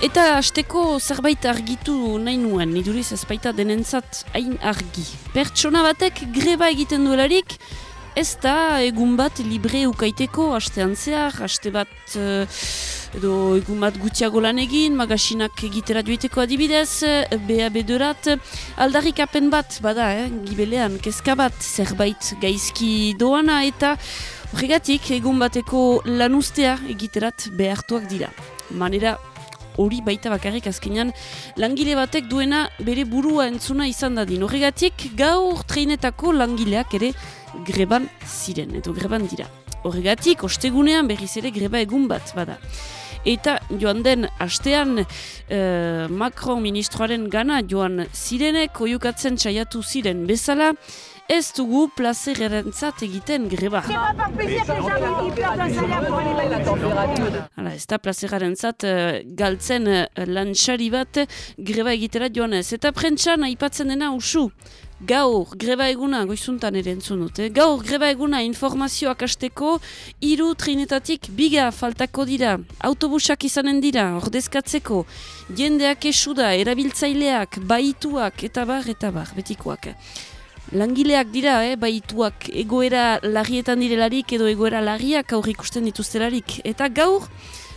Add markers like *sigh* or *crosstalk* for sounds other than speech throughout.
Eta asteko zerbait argitu nahi nuen, niduriz ez baita denentzat hain argi. Pertsona batek greba egiten duelarik, ez da egun bat libre ukaiteko, astean zehar, aste bat uh, edo egun bat gutxiago lan egin, magasinak egitera dueteko adibidez, BAB durat, aldarrik apen bat, bada, eh, gibelean, kezka bat, zerbait gaizki doana, eta horregatik egun bateko lanustea egiterat behartuak dira. Manera hori baita bakarrik azkenean langile batek duena bere burua entzuna izan dadin. Horregatik gaur treinetako langileak ere greban ziren, edo greban dira. Horregatik, ostegunean berriz ere greba egun bat, bada. Eta joan den astean eh, Macron ministroaren gana joan zirenek oiukatzen txaiatu ziren bezala, ez dugu plazererentzat egiten greba. Hala, ez da plazererentzat uh, galtzen uh, lantxari bat greba egitera joan ez. Eta prentxan aipatzen dena usu. Gaur, greba eguna, goizuntan ere entzun dute, gaur, greba eguna informazioak asteko, iru trinetatik biga faltako dira, autobusak izanen dira, ordezkatzeko, jendeak esu da, erabiltzaileak, baituak, eta bar, eta bar, betikoak langileak dira, eh, baituak egoera larrietan direlarik edo egoera larriak aurrik ikusten dituztelarik. Eta gaur,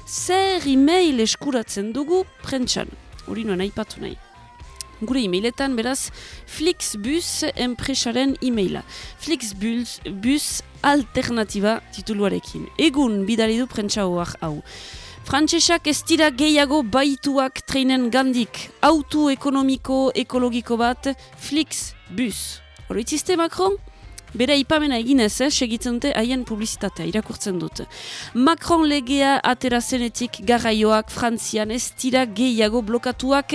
zer e-mail eskuratzen dugu prentsan. Hori nuen aipatu nahi. Gure e-mailetan, beraz, Flixbus enpresaren e-maila. Flixbus bus alternatiba tituluarekin. Egun bidari du prentsa hau. Frantsesak ez dira gehiago baituak treinen gandik. Auto ekonomiko ekologiko bat Flixbus. Horoitziste Macron? Bera ipamena eginez, eh, segitzen dute haien publizitatea, irakurtzen dut. Macron legea atera zenetik garraioak Frantzian ez dira gehiago blokatuak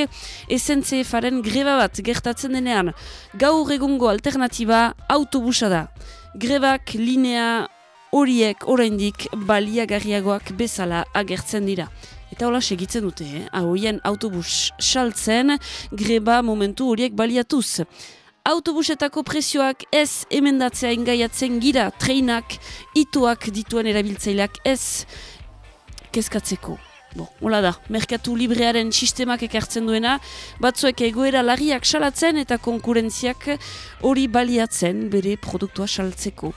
SNCF-aren greba bat gertatzen denean. Gaur egungo alternatiba autobusa da. Grebak linea horiek oraindik baliagarriagoak bezala agertzen dira. Eta hola segitzen dute, eh? ahoien autobus saltzen, greba momentu horiek baliatuz autobusetako presioak ez emendatzea ingaiatzen gira, treinak, ituak dituen erabiltzaileak ez kezkatzeko. Hola da, merkatu librearen sistemak ekartzen duena, batzuek egoera larriak salatzen eta konkurentziak hori baliatzen bere produktua saltzeko.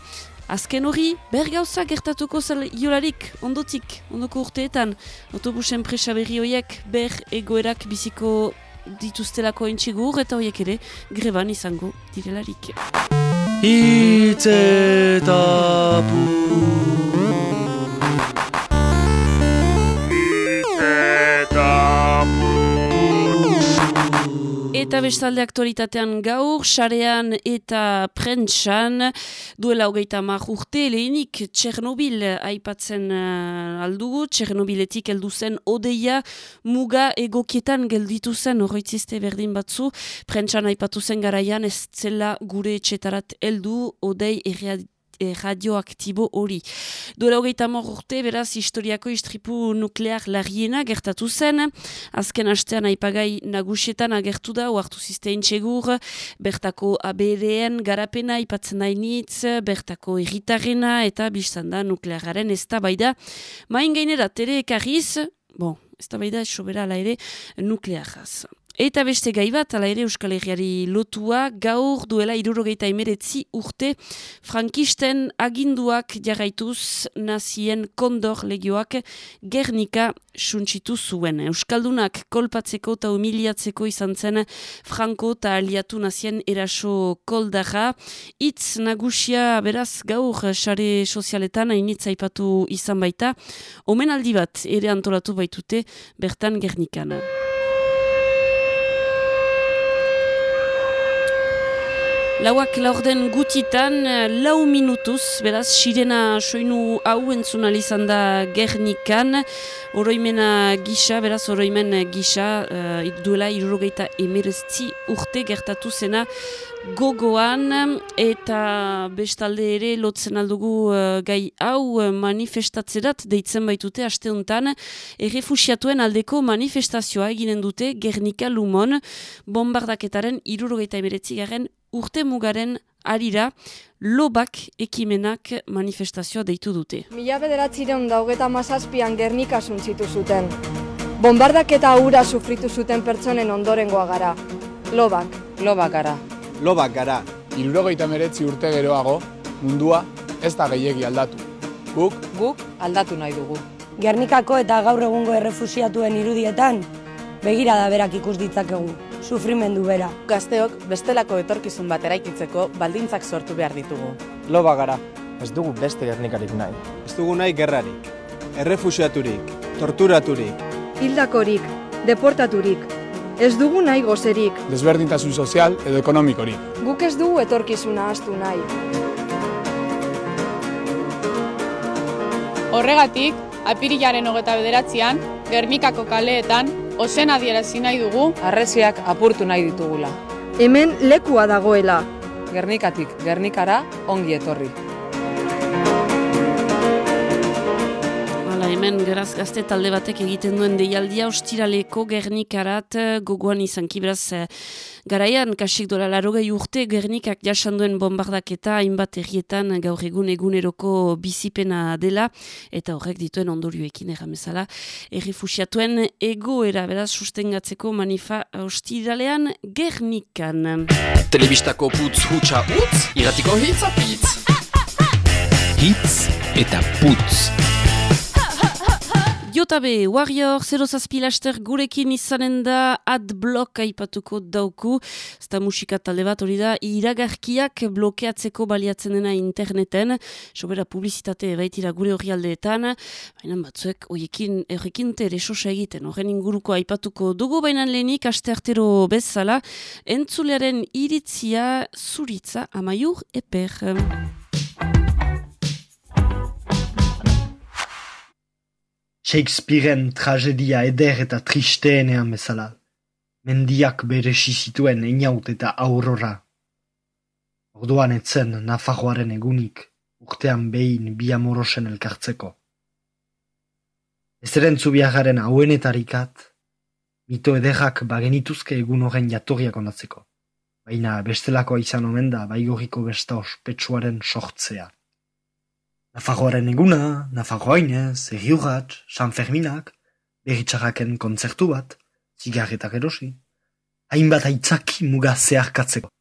Azken hori, bergauza gertatuko zel iolarik, ondotik, ondoko urteetan, autobusen presa berri horiek ber egoerak biziko dituztelako entxigur eta horiek ere greban izango direlarik. Itzetapu Eta bestalde aktualitatean gaur, xarean eta prentsan, duela hogeita mar urte, lehenik Txernobil aipatzen uh, aldugu, Txernobiletik heldu zen odeia muga egokietan gelditu zen horretziste berdin batzu, prentsan aipatu zen garaian ez zela gure etxetarat heldu odei erreaditu e, radioaktibo hori. Duela hogeita urte, beraz, historiako istripu nuklear larriena gertatu zen. Azken astean aipagai nagusietan agertu da, oartu ziztein txegur, bertako ABDN garapena ipatzen dainitz, bertako erritarrena eta biztanda nukleararen ez da baida. Main gainera, tere ekarriz, bon, ez da baida, sobera ere nuklearaz. Eta beste gai bat, ala ere Euskal Herriari lotua, gaur duela irurogeita emeretzi urte, frankisten aginduak jarraituz nazien kondor legioak Gernika suntsitu zuen. Euskaldunak kolpatzeko eta humiliatzeko izan zen Franco eta aliatu nazien eraso koldarra. Itz nagusia beraz gaur sare sozialetan hainitza ipatu izan baita, omenaldi bat ere antolatu baitute bertan Gernikan. Lauak laurden gutitan, lau minutuz, beraz, sirena soinu hau entzuna izan da Gernikan, oroimena gisa, beraz, oroimen gisa, uh, duela irrogeita emerezti urte gertatu zena gogoan, eta bestalde ere lotzen aldugu uh, gai hau manifestatzerat deitzen baitute asteuntan, errefusiatuen aldeko manifestazioa eginen dute Gernika Lumon, bombardaketaren irrogeita emeretzi garen urte mugaren arira lobak ekimenak manifestazioa deitu dute. Mila bederatzireun daugeta mazazpian gernika suntzitu zuten. Bombardak eta ura sufritu zuten pertsonen ondorengoa gara. Lobak. Lobak gara. Lobak gara. Irurogeita meretzi urte geroago, mundua ez da gehiegi aldatu. Guk? Guk aldatu nahi dugu. Gernikako eta gaur egungo errefusiatuen irudietan, begira da berak ikus ditzakegu, sufrimendu bera. Gazteok bestelako etorkizun bat eraikitzeko baldintzak sortu behar ditugu. Loba gara. Ez dugu beste gernikarik nahi. Ez dugu nahi gerrarik. Errefusiaturik, torturaturik. Hildakorik, deportaturik. Ez dugu nahi gozerik. Desberdintasun sozial edo ekonomikorik. Guk ez dugu etorkizuna astu nahi. Horregatik, apirilaren hogeta bederatzean, Gernikako kaleetan, ozen adierazi nahi dugu, Arreziak apurtu nahi ditugula. Hemen lekua dagoela. Gernikatik Gernikara ongi etorri. Hemen geraz gazte talde batek egiten duen deialdia ostiraleko Gernikarat eh, gogoan izan kibraz eh, garaian kasik dola larogei urte Gernikak jasan duen bombardaketa hainbat errietan gaur egun eguneroko bizipena dela eta horrek dituen ondorioekin erramezala errifusiatuen egoera beraz sustengatzeko manifa ostiralean Gernikan. Telebistako putz hutsa utz, iratiko hitz apitz. Hitz eta putz. Jotabe, Warrior, 0 zazpilaster gurekin izanen da adblock aipatuko dauku. Zta musika talde bat hori da, iragarkiak blokeatzeko baliatzen dena interneten. Sobera publizitate baitira gure hori aldeetan. Baina batzuek, horiekin, horrekin tere sosa egiten. Horren inguruko aipatuko dugu, baina lehenik, aste artero bezala, entzulearen iritzia zuritza amaiur eper. Shakespearen tragedia eder eta tristeenean bezala. Mendiak bere zituen einaut eta aurora. Orduan etzen Nafarroaren egunik, urtean behin bi amorosen elkartzeko. Ez erentzu biagaren hauenetarikat, mito ederrak bagenituzke egun horren jatorriak onatzeko. Baina bestelakoa izan omen da baigoriko besta ospetsuaren sortzea. Nafarroaren eguna, Nafarroainez, Erriurat, San Ferminak, berritxarraken kontzertu bat, zigarretak erosi, hainbat aitzaki muga zeharkatzeko.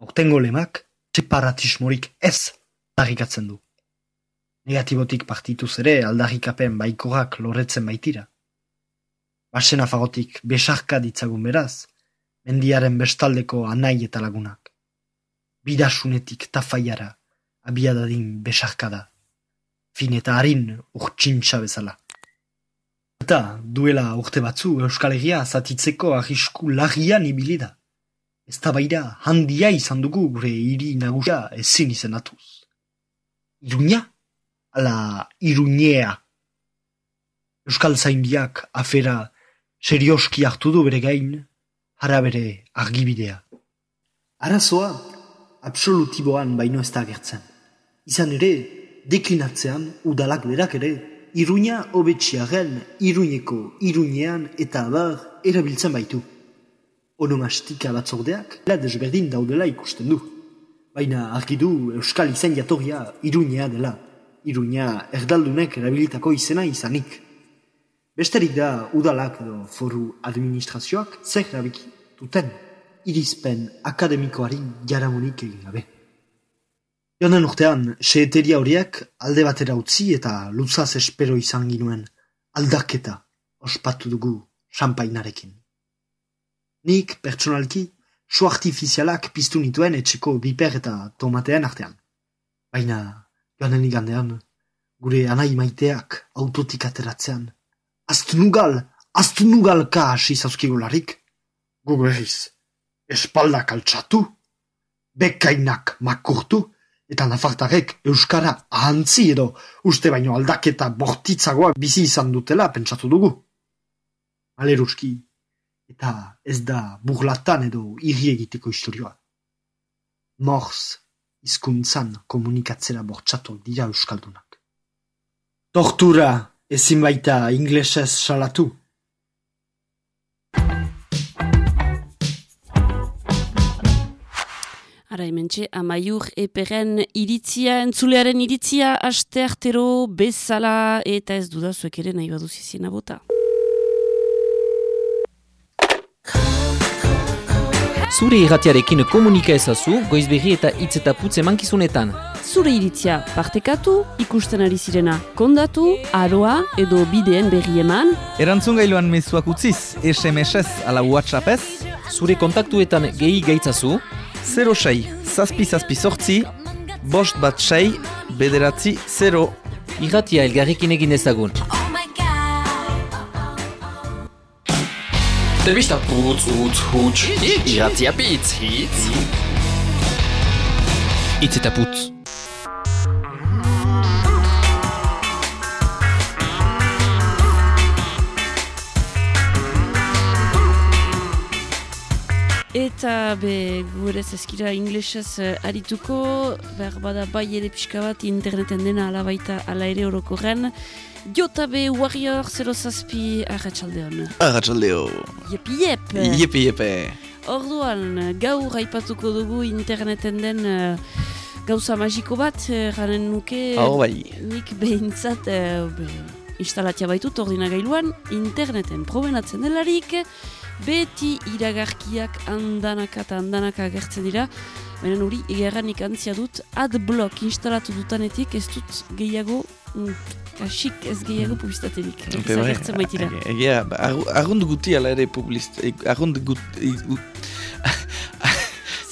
Hortengo lemak, separatismorik ez aldarrikatzen du. Negatibotik partituz ere aldarrikapen baikorak loretzen baitira. Base Nafarrotik besarka ditzagun beraz, mendiaren bestaldeko anai eta lagunak. Bidasunetik tafaiara, abiadadin besarkada. Fin eta harin urtsintxa bezala. Eta duela urte batzu Euskal Herria zatitzeko arrisku lagian ibili da. Ez tabaira handia izan dugu gure hiri nagusia ezin izenatuz. Iruña? Ala iruñea. Euskal zaindiak afera serioski hartu du bere gain, hara bere argibidea. Arazoa, absolutiboan baino ez da agertzen. Izan ere, deklinatzean udalak berak ere, iruña hobetxiaren, iruñeko, iruñean eta abar erabiltzen baitu. Onomastika batzordeak, la desberdin daudela ikusten du. Baina argi du Euskal izen jatorria iruñea dela. Iruña erdaldunek erabilitako izena izanik. Besterik da udalak edo foru administrazioak zer erabiki duten irizpen akademikoari jaramonik egin gabe. Jonen urtean, seeteria horiek alde batera utzi eta luzaz espero izan ginuen aldaketa ospatu dugu champainarekin. Nik, pertsonalki, su artifizialak piztu nituen etxeko biper eta tomatean artean. Baina, joanen igandean, gure anai maiteak autotik ateratzean, aztu nugal, aztu nugalka hasi zauzkigularik, gugu erriz, espaldak altxatu, bekainak makurtu, eta nafartarek Euskara ahantzi edo uste baino aldaketa bortitzagoak bizi izan dutela pentsatu dugu. Aleruski, eta ez da burlatan edo irri egiteko historioa. Morz, hizkuntzan komunikatzera bortxatu dira Euskaldunak. Tortura ezin baita inglesez salatu. Ara hementxe, amaiur eperen iritzia, entzulearen iritzia, aste artero bezala eta ez dudazuek ere nahi baduzizien abota. Zure irratiarekin komunika ezazu, goizberri eta hitz eta putz emankizunetan. Zure iritzia partekatu, ikusten ari zirena kondatu, aroa edo bideen berri eman. Erantzun gailuan mezuak utziz, SMS-ez ala WhatsApp-ez. Zure kontaktuetan gehi gaitzazu. 06, zazpi zazpi sortzi, bost bat sei, bederatzi 0. Irratia elgarrekin egin ezagun. Telebista putz, utz, huts, irratia pitz, hitz. Itz eta putz. Eta be gure zezkira inglesez uh, arituko, behar bada bai ere pixka bat interneten dena ala baita ala ere orokorren. Jota be Warrior 0 zazpi arratsaldeon. Arratsaldeo. Jepi jep. Jepi jepe. Orduan, gaur aipatuko dugu interneten den uh, gauza magiko bat, garen nuke... Hau bai. Nik behintzat uh, be, instalatia baitut ordinagailuan, interneten probenatzen delarik, beti iragarkiak andanaka eta andanaka agertzen dira, baina hori egerranik antzia dut, adblock instalatu dutanetik ez dut gehiago, mm, kasik ez gehiago publizitaterik. Ez agertzen baitira. Egia, arrund guti ala ere publizit, arrund guti... *laughs*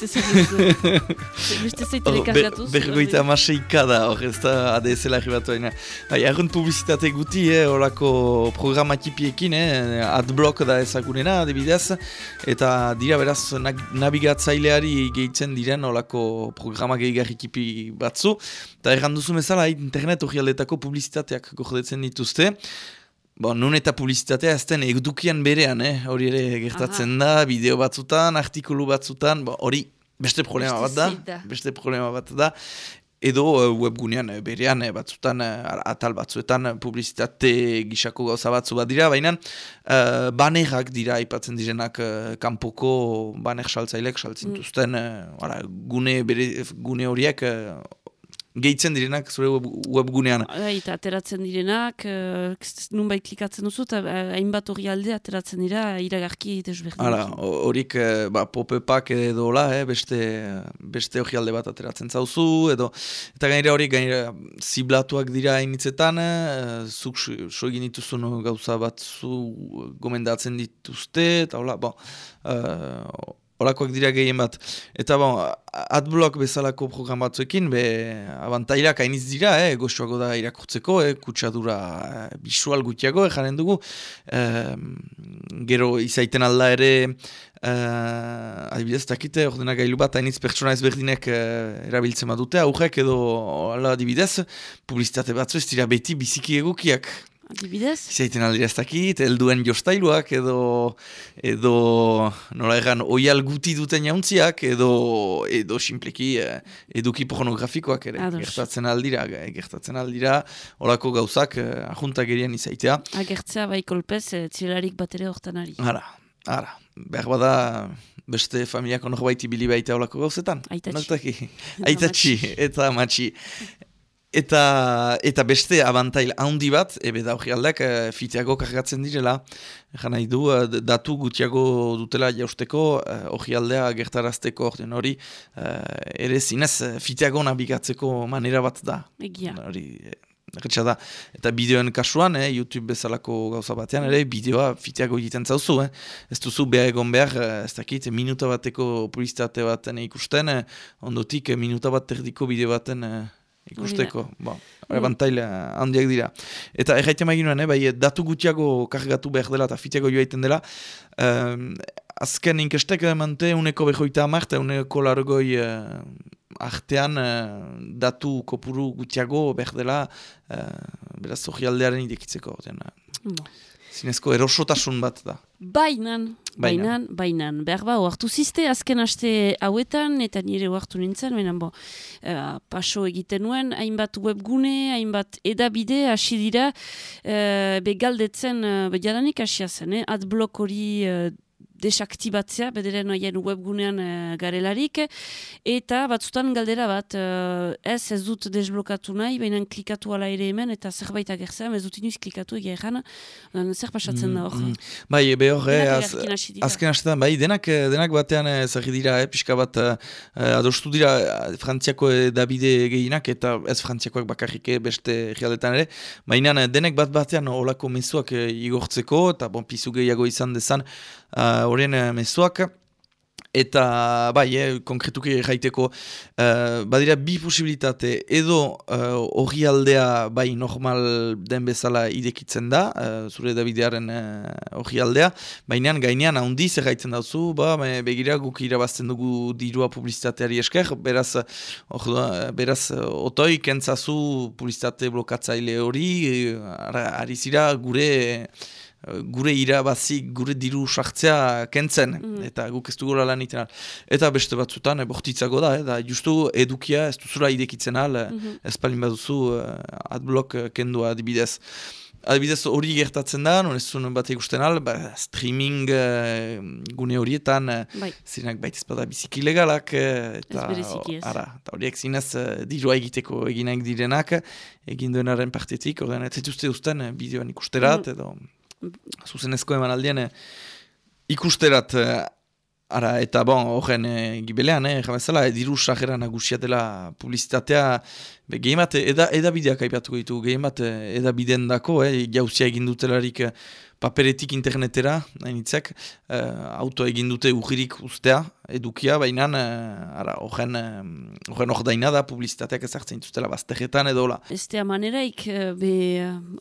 Beste zeitere kargatuz. Bergoita amaseika da, hor ez da ADSL arribatu aina. Bai, arrunt publizitate guti, eh, horako programa tipiekin, eh, adblock da ezagunena, adibidez, eta dira beraz nabigatzaileari gehitzen diren horako programa gehigarri kipi batzu. Eta erranduzu bezala, internet hori aldetako publizitateak gordetzen dituzte. Bon, nun eta publizitatea ez den edukian berean, eh? hori ere gertatzen Aha. da, bideo batzutan, artikulu batzutan, hori beste problema bat da, beste problema bat da, edo uh, webgunean berean batzutan, uh, atal batzuetan publizitate gisako gauza batzu bat dira, baina uh, banerak dira aipatzen direnak uh, kanpoko baner saltzailek saltzintuzten mm. uh, gune, bere, gune horiek gehitzen direnak zure web, webgunean. Bai, eta ateratzen direnak, uh, nunbait klikatzen duzu, eta uh, hainbat hori alde ateratzen dira iragarki desberdin. Hala, horik uh, ba, pop-upak edo hola, eh, beste, beste hori alde bat ateratzen zauzu, edo, eta gainera hori gainera ziblatuak dira hainitzetan, uh, zuk so egin dituzun gauza batzu gomendatzen dituzte, eta hola, bon, uh, Olakoak dira gehien bat. Eta bon, adblock bezalako program batzuekin, be, abantairak hainiz dira, eh, goxuago da irakurtzeko, eh, kutsadura eh, bisual gutiago, eh, jaren dugu. Eh, gero izaiten alda ere, eh, adibidez, takite, ordena gailu bat, hainiz pertsona ezberdinek eh, erabiltzen badute, aurrek edo, ala adibidez, publizitate batzu ez dira beti biziki egukiak. Adibidez? Zaiten aldira ez dakit, elduen jostailuak edo, edo nola egan, oial guti duten jauntziak edo, edo simpleki eh, eduki pornografikoak ere. Ados. Gertatzen aldira, gertatzen aldira, olako gauzak eh, ahuntak gerian izaitea. Agertzea bai kolpez, eh, txilarik bat ere hortan ari. Ara, ara, behar bada beste familiako norbaiti bili baita olako gauzetan. Aitatxi. Aitatxi, eta amatxi. Eta, eta beste abantail handi bat, ebe da hori aldak, e, fiteago kargatzen direla. Egan nahi du, e, datu gutiago dutela jausteko, e, hori aldea gertarazteko orten hori, e, ere zinez, fiteago nabigatzeko manera bat da. Egia. Hori, da. Eta bideoen kasuan, eh, YouTube bezalako gauza batean, ere bideoa fiteago egiten zauzu. Eh. Ez duzu behar egon behar, ez dakit, minuta bateko publizitate baten ikusten, ondotik minuta bat erdiko bideo baten ikusteko, bo, abantaila handiak dira. Eta erraiten maginoan, eh, bai, datu gutiago kargatu behar dela eta fitiago joaiten dela, um, azken inkestek emante uneko behoita amar eta uneko largoi uh, artean uh, datu kopuru gutiago behar dela. Uh, beraz hori aldearen idekitzeko. Zinezko erosotasun bat da. Bainan, bainan, bainan. Behar ba, oartu ziste azken aste hauetan, eta nire oartu nintzen, baina bo, uh, paso egiten nuen, hainbat webgune, hainbat edabide, hasi dira, uh, be galdetzen, uh, be jadanik hasia zen, eh? adblock hori uh, desaktibatzea, bederen oien webgunean uh, garelarik, eta batzutan galdera bat, uh, ez ez dut desblokatu nahi, baina klikatu ala ere hemen, eta zerbait agertzea, ez dut inoiz klikatu egia egan, zer pasatzen da hor? Mm, mm. Bai, ebe hor, eh, az, azken hastetan, bai, denak, denak batean eh, zerri dira, eh, pixka bat, uh, adostu dira frantziako Davide gehienak, eta ez frantziakoak bakarrik beste realetan ere, baina denek bat batean olako mezuak igortzeko, eta bon, pizu gehiago izan dezan, uh, mezuak, Eta, bai, eh, konkretuki jaiteko, uh, badira bi posibilitate, edo uh, hori aldea, bai, normal den bezala idekitzen da, uh, zure Davidearen hori uh, aldea, baina gainean ahondiz erraitzen dauzu, ba, begira guk irabazten dugu dirua publizitateari esker, beraz, or, beraz, otoi, kentzazu publizitate blokatzaile hori, ari zira gure gure irabazi, gure diru sartzea kentzen, mm. eta guk ez dugula lan iten Eta beste batzutan, e, bortitzago da, e, da justu edukia ez duzula idekitzen al, mm -hmm. ez palin baduzu adblock kendua adibidez. Adibidez hori gertatzen da, non ez zuen bat ikusten al, ba, streaming uh, gune horietan, bai. zirenak baita ezpada biziki legalak, eta horiek zinez uh, dirua egiteko eginak direnak, egin duenaren partetik, ordean ez duzte duzten bideoan ikusterat, mm edo zuzenezko eman aldien eh, ikusterat eh, ara eta bon horren e, gibelean eh, jamezala ediru sajera nagusiatela publizitatea gehimat eda, eda bideak aipatuko ditu gehimat eda biden dako eh, jauzia egin dutelarik paperetik internetera, nahi nitzek, uh, auto egin dute ujirik ustea, edukia, baina uh, horren uh, daina da publizitateak ezartzen dituztela baztegetan edo la. Da maneraik, be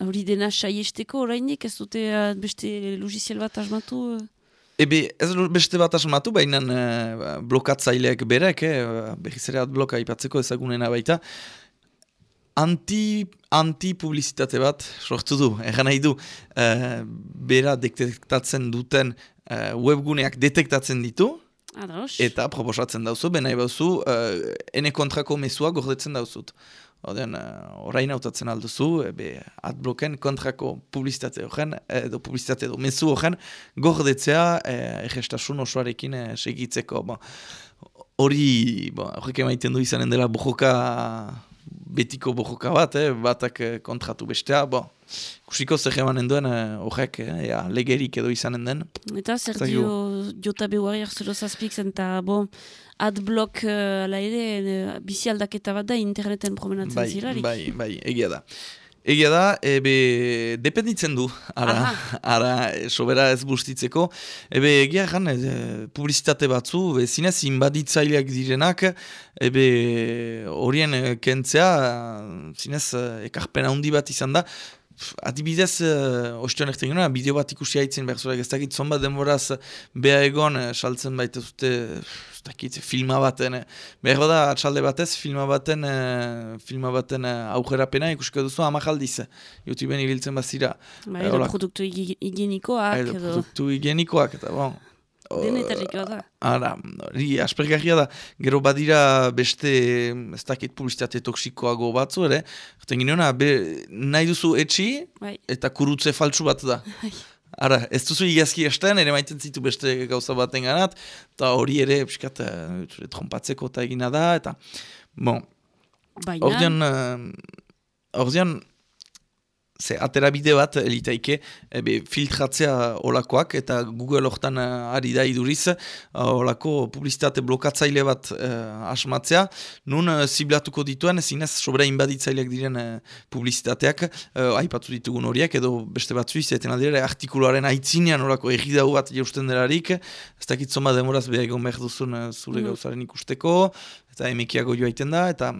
hori dena saiesteko orainik, ez dute beste logiziel bat asmatu? Ebe, ez beste bat asmatu, baina uh, blokatzaileak berek, eh, behiz ere bloka ipatzeko ezagunena baita, anti, anti-publizitate bat sortu du, egan nahi du, uh, bera detektatzen duten uh, webguneak detektatzen ditu, Ados. eta proposatzen dauzu, benai bauzu, uh, ene kontrako mesua gordetzen dauzut. Oden, uh, orain hautatzen alduzu, ebe adbloken kontrako publizitate horren, edo publizitate edo mesu horren, gordetzea uh, egestasun osoarekin uh, segitzeko. Hori, horrek emaiten du izanen dela bujoka betiko bojoka bat, eh, batak eh, kontratu bestea, bo, kusiko zer emanen duen eh, horrek, eh, legerik edo izanen den. Eta zer dio jota behuari arzero zazpik zen, eta bo, adblock uh, ala ere, uh, bizi aldaketa bat da interneten promenatzen bai, zirarik. Bai, bai, egia da. Egia da, ebe, dependitzen du, ara, ara, sobera ez bustitzeko. Ebe, egia egan, e, publizitate batzu, e, zinez, inbaditzaileak direnak, ebe, horien kentzea, zinez, ekarpen handi bat izan da, Adibidez, uh, ostioan erten bideo bat ikusi haitzen behar zurak ez dakit, zonbat denboraz beha egon, saltzen baita zute, ez dakit, filma baten, behar da, atxalde batez, filma baten, uh, filma baten uh, aukera ikusiko duzu amajaldiz, YouTubeen ibiltzen bazira. Ba, edo produktu higienikoak. Edo produktu higienikoak, eta bon, Denetarrikoa da. Ara, hori aspergarria da. Gero badira beste, ez dakit publizitate toksikoago batzu ere. Zaten gineona, nahi duzu etxi bai. eta kurutze faltsu bat da. *laughs* Bai. Ara, ez duzu igazki esten, ere maiten zitu beste gauza baten ganat, eta hori ere, piskat, uh, trompatzeko eta egina da, eta, bon, ordean, uh, ordean, ze atera bide bat elitaike ebe, filtratzea olakoak eta Google hortan uh, ari da iduriz uh, olako publizitate blokatzaile bat uh, asmatzea nun uh, ziblatuko dituen zinez sobera inbaditzaileak diren uh, publizitateak uh, aipatu ditugun horiek edo beste batzu izaten aldera artikuluaren aitzinean olako egidau bat jausten delarik ez dakit zoma demoraz beha egon behar duzun zure mm. gauzaren ikusteko eta emekiago joa da eta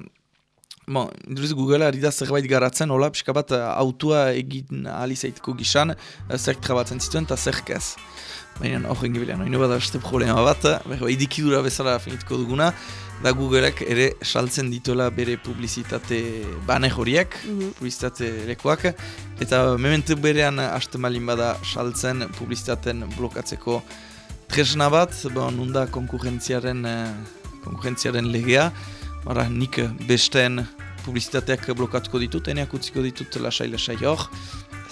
Bon, induriz Google ari da zerbait garatzen, hola, pixka bat eh, autua egin alizaiteko gizan, eh, zerk trabatzen zituen eta zerk ez. Baina horren gibilean, hori bada beste problema bat, behar idikidura bezala finituko duguna, da Googleak ere saltzen dituela bere publizitate bane horiek, mm publizitate lekoak, eta mementu berean haste malin bada saltzen publizitaten blokatzeko tresna bat, bon, nunda konkurrentziaren, eh, konkurrentziaren legea, Bara, nik besteen publizitateak blokatuko ditut, eneak utziko ditut lasai-lasai hor.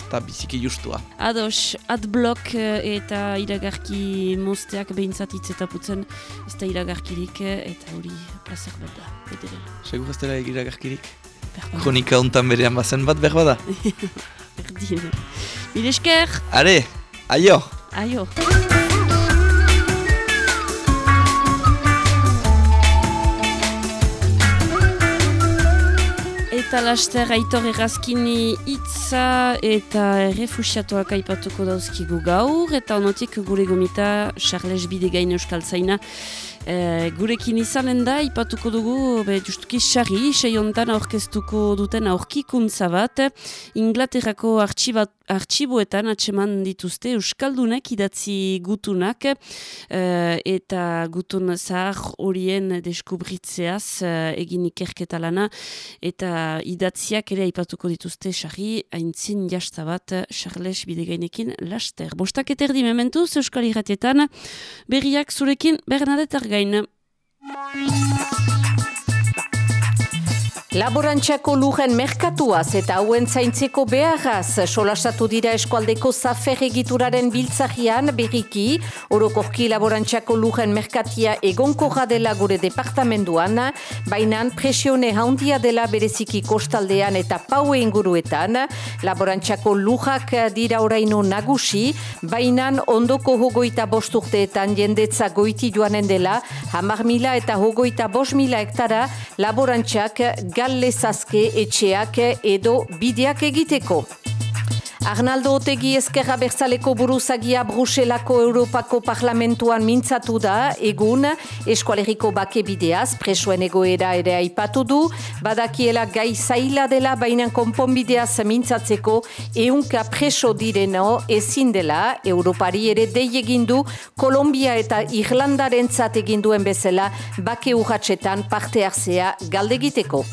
Eta biziki justua. Ados, adblock eh, eta iragarki mozteak behintzat itzetaputzen ez da iragarkirik eh, eta hori plazer bat da. bederen. Segur ez dela iragarkirik? Kronika hontan berean bazen bat behar bada? *laughs* Berdin. Mil esker! Are, aio! Aio! Eta laster aitor errazkini hitza eta refusiatuak aipatuko dauzkigu gaur. Eta onotik gure gomita Charles Bidegain Euskal Zaina E, gurekin izanen da, ipatuko dugu, be, justuki xarri, seiontan aurkeztuko duten aurkikuntza bat, Inglaterrako artxibat, artxiboetan atseman dituzte Euskaldunek idatzi gutunak, e, eta gutun zahar horien deskubritzeaz e, egin ikerketa lana, eta idatziak ere aipatuko dituzte xarri, haintzin jastabat, Charles Bidegainekin laster. Bostak eterdi mementuz Euskal Iratietan, berriak zurekin Bernadette Argain. Laborantxako lujen merkatuaz eta hauen zaintzeko beharraz solasatu dira eskualdeko zafer egituraren biltzahian berriki, orokorki laborantxako lujen merkatia egonko dela gure departamenduan, baina presione haundia dela bereziki kostaldean eta paue inguruetan, laborantxako lujak dira oraino nagusi, baina ondoko hogoita bosturteetan jendetza goiti joanen dela, hamar mila eta hogoita bos mila hektara laborantxak lezazke etxeak edo bideak egiteko. Arnaldo Otegi ezkerra bertzaleko buruzagia Bruselako Europako Parlamentuan mintzatu da, egun, eskualeriko bake bideaz, presoen egoera ere aipatu du, badakiela gai zaila dela bainan konponbideaz mintzatzeko, eunka preso direno ezin dela, Europari ere dei egindu, Kolombia eta Irlandaren eginduen bezala, bake urratxetan parte hartzea galdegiteko.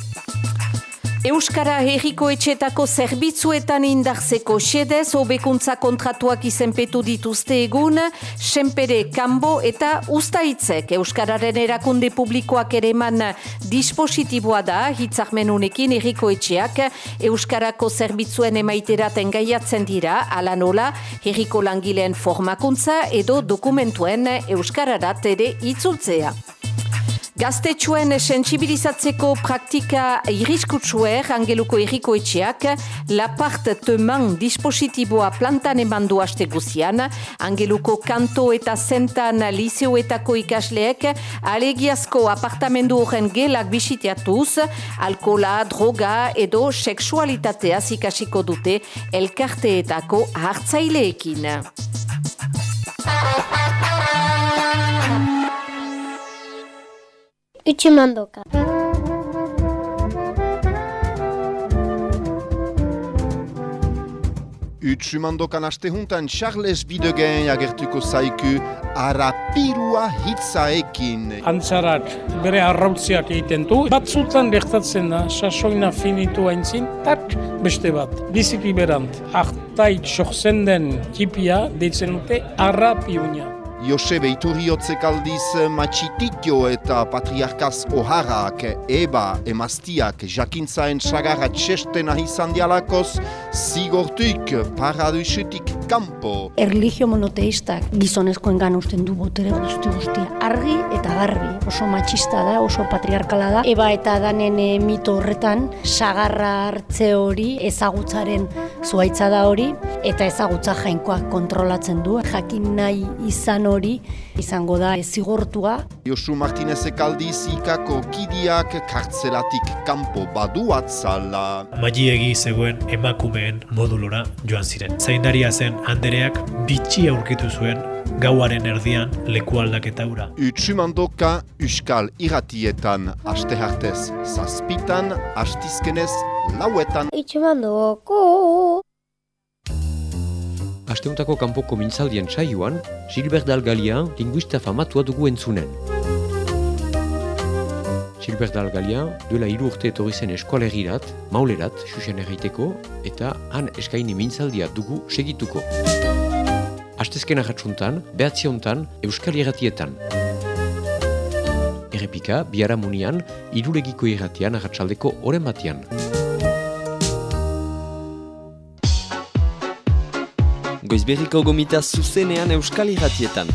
Euskara herriko etxetako zerbitzuetan indarzeko xedez obekuntza kontratuak izenpetu dituzte egun, senpere kanbo eta ustaitzek Euskararen erakunde publikoak ere eman dispositiboa da, hitzarmen unekin herriko etxeak Euskarako zerbitzuen emaiteraten gaiatzen dira, ala nola herriko langileen formakuntza edo dokumentuen Euskararat ere itzultzea. Gaztetxuen sensibilizatzeko praktika iriskutsuer angeluko erriko etxeak La Part Teman dispositiboa plantan eman du haste guzian, angeluko kanto eta zentan liseoetako ikasleek alegiazko apartamendu horren gelak bisiteatuz, alkola, droga edo seksualitatea zikasiko dute elkarteetako hartzaileekin. Utsumandoka. Utsumandokan aste juntan Charles Bidegen agertuko zaiku arapirua hitzaekin. Antzarak bere arrautziak egiten du. Batzutan gertatzen da, sasoina finitu haintzin, tak beste bat. Biziki berant, hartait soxen den tipia deitzen dute arapiunia. Josebe Iturriotzek aldiz matxititio eta patriarkaz oharrak eba emaztiak jakintzaen sagarra txesten ahizan dialakoz zigortuik paraduisutik kampo. Erligio monoteistak gizonezkoen gan usten du botere guzti guztia. Argi eta garbi oso matxista da, oso patriarkala da. Eba eta danen e, mito horretan sagarra hartze hori ezagutzaren zuaitza da hori eta ezagutza jainkoak kontrolatzen du. Jakin nahi izan hori izango da zigortua. Josu Martinezek aldiz ikako kidiak kartzelatik kanpo badu atzala. Magiegi zegoen emakumeen modulora joan ziren. Zaindaria zen handereak bitxi aurkitu zuen gauaren erdian leku aldaketa ura. Utsumandoka Euskal Iratietan aste hartez zazpitan, astizkenez lauetan. Utsumandoko! Asteuntako kanpoko mintzaldien saioan, Gilbert Dalgalia linguista famatua dugu entzunen. Gilbert Dalgalia duela hiru urte etorri zen eskualegirat, maulerat, xuxen erraiteko, eta han eskaini mintzaldia dugu segituko. Astezken ahatsuntan, behatzi hontan, Euskal Irratietan. Errepika, biharamunian, irulegiko irratian ahatsaldeko oren batian. goizberriko gomita zuzenean Euskal Irratietan.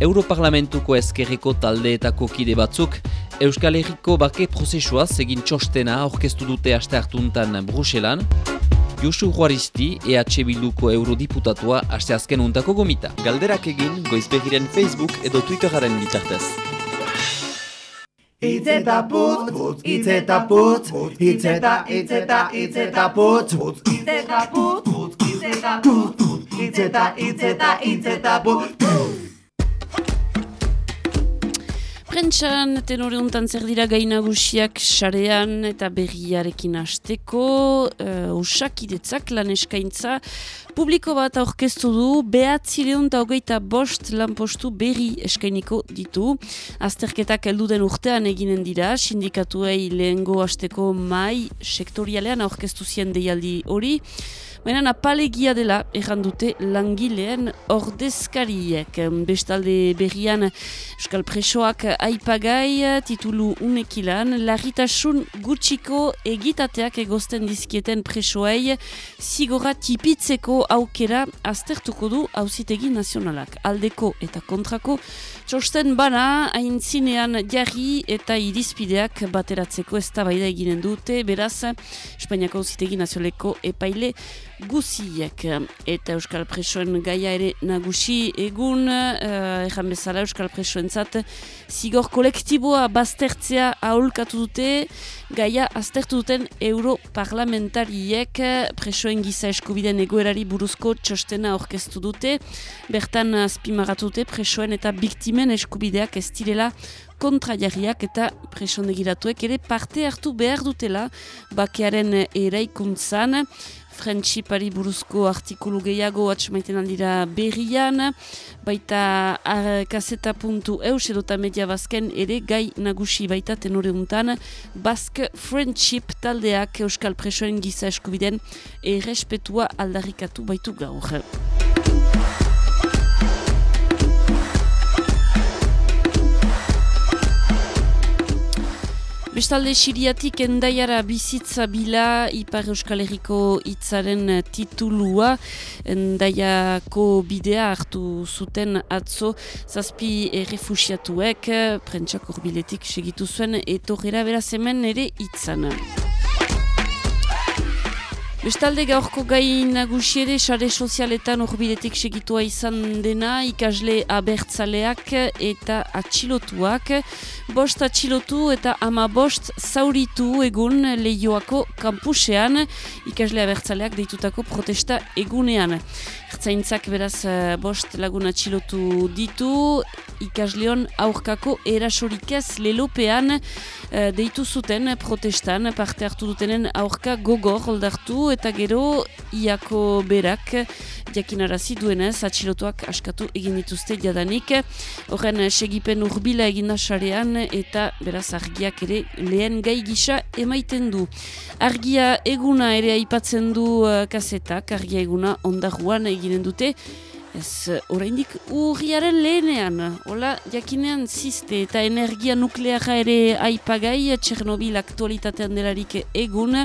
Europarlamentuko ezkerreko taldeetako kide batzuk, Euskal Herriko bake prozesua egin txostena aurkeztu dute aste hartuntan Bruselan, Josu Juaristi, EH Bilduko eurodiputatua aste azken untako gomita. Galderak egin goizbegiren Facebook edo Twitteraren bitartez. Itzeta putz, putz, itzeta putz, itzeta, itzeta, itzeta putz, itzeta putz, itzeta putz, itzeta, itzeta, itzeta putz, Prentxan, tenore untan zer dira gainagusiak sarean eta berriarekin hasteko, uh, usakidetzak lan eskaintza, publiko bat aurkeztu du, behatzireun eta hogeita bost lanpostu berri eskainiko ditu. Azterketak elduden urtean eginen dira, sindikatuei lehengo hasteko mai sektorialean aurkeztu zien deialdi hori, Baina napalegia dela errandute langileen ordezkariek. Bestalde berrian Euskal Presoak aipagai titulu unekilan, larritasun gutxiko egitateak egozten dizkieten presoei zigora tipitzeko aukera aztertuko du hauzitegi nazionalak. Aldeko eta kontrako txosten bana haintzinean jarri eta irizpideak bateratzeko ez eginen dute, beraz Espainiako hauzitegi nazionaleko epaile guziek. Eta Euskal Presoen gaia ere nagusi egun uh, erran bezala Euskal Presoen zat zigor kolektiboa baztertzea aholkatu dute gaia aztertu duten europarlamentariek presoen giza eskubiden egoerari buruzko txostena orkestu dute. Bertan azpimagatu dute presoen eta biktimen eskubideak ez direla kontraiarriak eta presondegiratuek ere parte hartu behar dutela bakearen eraikuntzan Friendshipari buruzko artikulu gehiago atxamaiten aldira berrian, baita kaseta.eus edota media bazken ere gai nagusi baita tenore untan, Basque Friendship taldeak Euskal Presoen giza eskubiden errespetua aldarrikatu baitu gaur. Bestalde siriatik endaiara bizitza bila Ipar Euskal Herriko hitzaren titulua endaiako bidea hartu zuten atzo zazpi refusiatuek prentsak urbiletik segitu zuen etorrera beraz hemen ere hitzan. Bestalde gaurko gai nagusiere sare sozialetan horbidetik segitua izan dena ikasle abertzaleak eta atxilotuak. Bost atxilotu eta ama bost zauritu egun lehioako kampusean ikasle abertzaleak deitutako protesta egunean. Ertzaintzak beraz eh, bost lagun atxilotu ditu ikasleon aurkako erasorik ez lelopean uh, deitu zuten protestan parte hartu dutenen aurka gogor oldartu eta gero iako berak jakinarazi duenez atxilotuak askatu egin dituzte jadanik. Horren segipen urbila egin sarean eta beraz argiak ere lehen gai gisa emaiten du. Argia eguna ere aipatzen du uh, argia eguna ondaruan eginen dute, Ez, oraindik urriaren lehenean, hola, jakinean ziste eta energia nukleara ere aipagai, Txernobil aktualitatean delarik egun,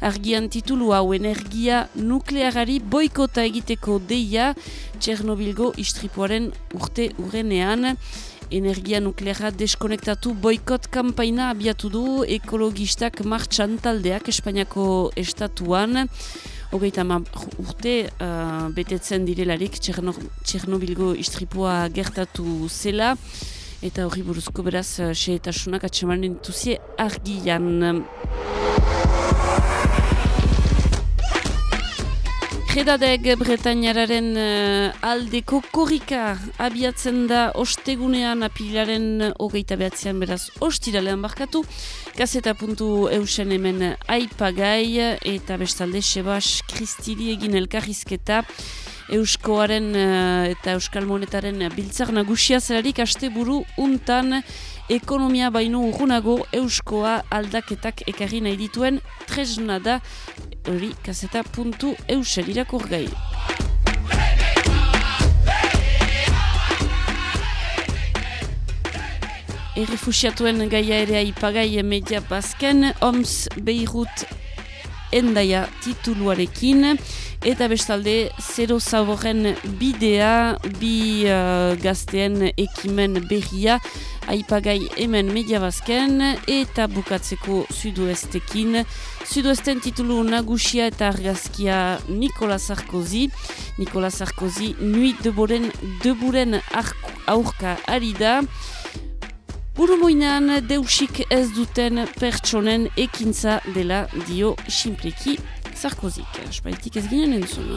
argian titulu hau energia nuklearari boikota egiteko deia, Txernobilgo istripuaren urte urrenean, energia nukleara deskonektatu boikot kampaina abiatu du ekologistak martxan taldeak Espainiako estatuan, hogeita ma urte uh, betetzen direlarik Txernobilgo istripua gertatu zela eta hori buruzko beraz uh, xeetasunak atxemanen tuzie argian. Jedadeg Bretañararen uh, aldeko korrika abiatzen da ostegunean apilaren hogeita behatzean beraz ostiralean barkatu. Gazeta puntu eusen hemen aipagai eta bestalde Sebas Kristili egin elkarrizketa Euskoaren uh, eta Euskal Monetaren biltzar nagusia zelarik aste buru untan ekonomia baino urgunago Euskoa aldaketak ekarri nahi dituen tresna da hori kaseta puntu eusen irakur gai. Errefusiatuen gaia ere aipagai media bazken, OMS Beirut endaia tituluarekin, eta bestalde zero zaborren bidea, bi uh, gazteen ekimen berria, aipagai hemen mediabazken, eta bukatzeko sudoestekin, sudoesten titulu nagusia eta argazkia Nikola Sarkozy, Nikola Sarkozy, nuit deboren, deboren aurka ari da, Burumoinan deusik ez duten pertsonen ekintza dela dio simpleki Sarkozik. Espaitik ez ginen entzuna.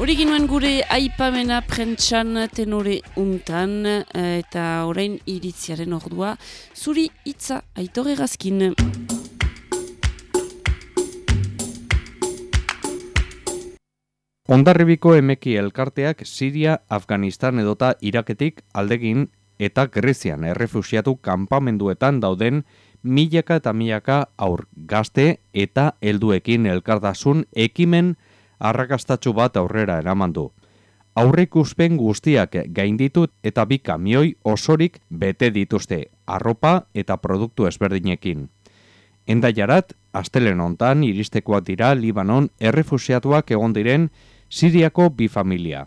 Hori ginuen gure aipamena prentsan tenore untan eta orain iritziaren ordua zuri hitza aitore gazkin. Ondarribiko emeki elkarteak Siria, Afganistan edota Iraketik aldegin eta Grezian errefusiatu kanpamenduetan dauden milaka eta milaka aur gazte eta helduekin elkartasun ekimen arrakastatxu bat aurrera eramandu. Aurrik uspen guztiak gainditut eta bi kamioi osorik bete dituzte, arropa eta produktu ezberdinekin. Endaiarat, astelen hontan iristekoak dira Libanon errefusiatuak egon diren Siriako bi familia.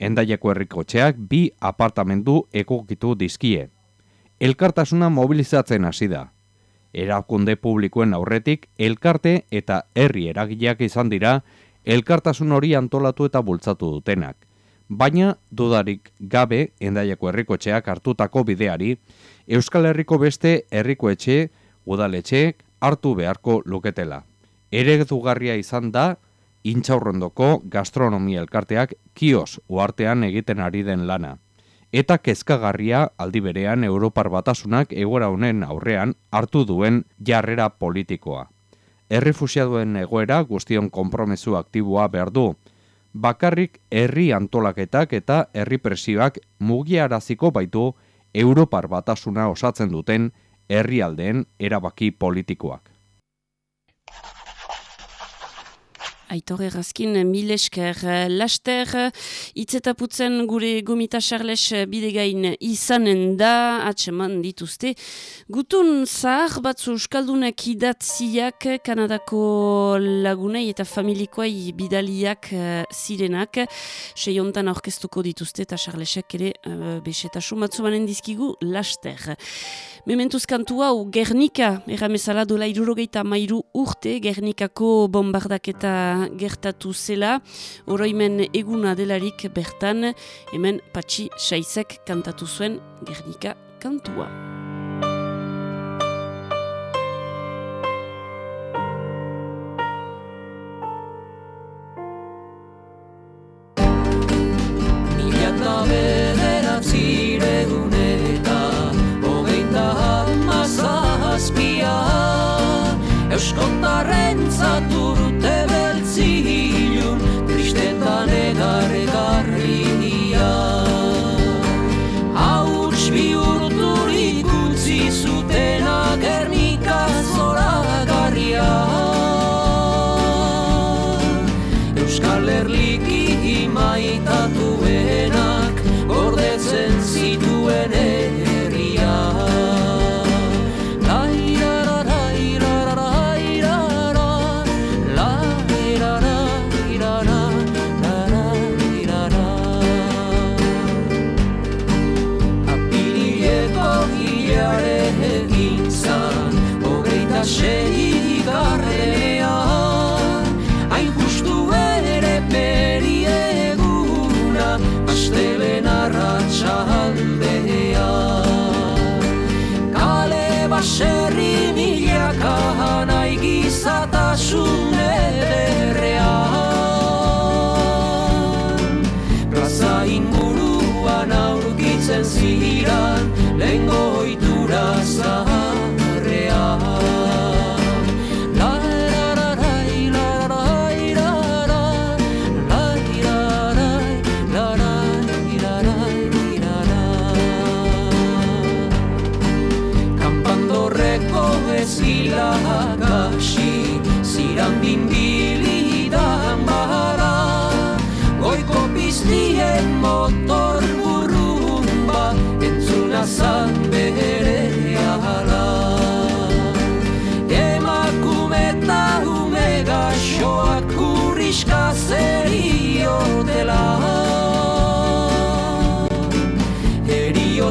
Endaiako herrikotxeak bi apartamendu egokitu dizkie. Elkartasuna mobilizatzen hasi da. Erakunde publikoen aurretik elkarte eta herri eragileak izan dira elkartasun hori antolatu eta bultzatu dutenak. Baina dudarik gabe endaiako herrikotxeak hartutako bideari Euskal Herriko beste herrikoetxe udaletxeek hartu beharko luketela. Ere izan da intxaurrondoko gastronomia elkarteak kios uartean egiten ari den lana. Eta kezkagarria aldi berean Europar batasunak egora honen aurrean hartu duen jarrera politikoa. Errefusiaduen egoera guztion konpromesu aktiboa behar du. Bakarrik herri antolaketak eta herri presioak mugiaraziko baitu Europar batasuna osatzen duten herrialdeen erabaki politikoak. Aitor errazkin, mil esker. Laster, itzetaputzen gure gomita charles bidegain izanen da, atseman dituzte. Gutun zahar batzu euskaldunak idatziak Kanadako lagunei eta familikoai bidaliak uh, zirenak. Seiontan aurkeztuko dituzte eta charlesek ere uh, besetasu matzu banen dizkigu laster. Mementuz kantu hau, Gernika, erramezala dola irurogeita mairu urte, Gernikako bombardaketa gertatu zela, oroimen eguna delarik bertan, hemen patxi saizek kantatu zuen Gernika kantua. Euskontarren zaturute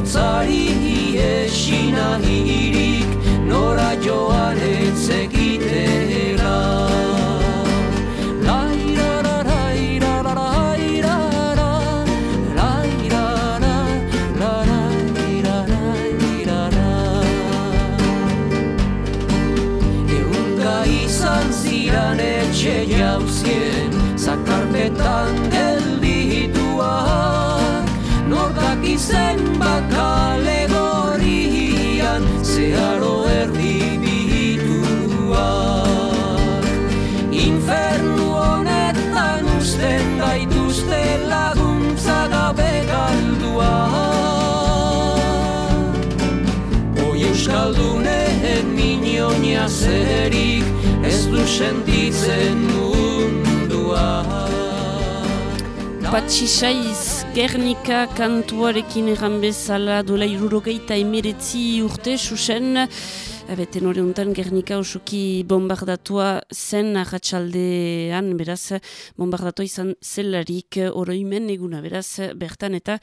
bihotzari esina hirik nora joan etzekitera etxe jauzien zakarpetan minionia zerik ez du sentitzen mundua. Patxi Saiz, Gernika kantuarekin erran bezala dola irurogeita emeretzi urte, susen, Beten hori untan Gernika osoki bombardatua zen ahatsaldean, beraz, bombardatua izan zelarik oroimen eguna, beraz, bertan eta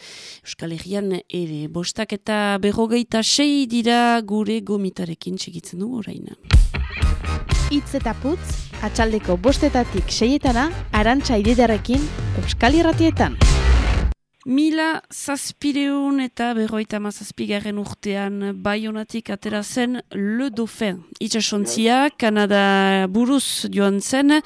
Euskal Herrian ere bostak eta berrogeita sei dira gure gomitarekin txigitzen du oraina. Itz eta putz, atxaldeko bostetatik seietana, arantxa ididarekin, Euskal Irratietan. Mila zazpireun eta berroita mazazpigarren urtean baionatik atera zen Le Dauphin. Itxasontzia, Kanada buruz joan zen,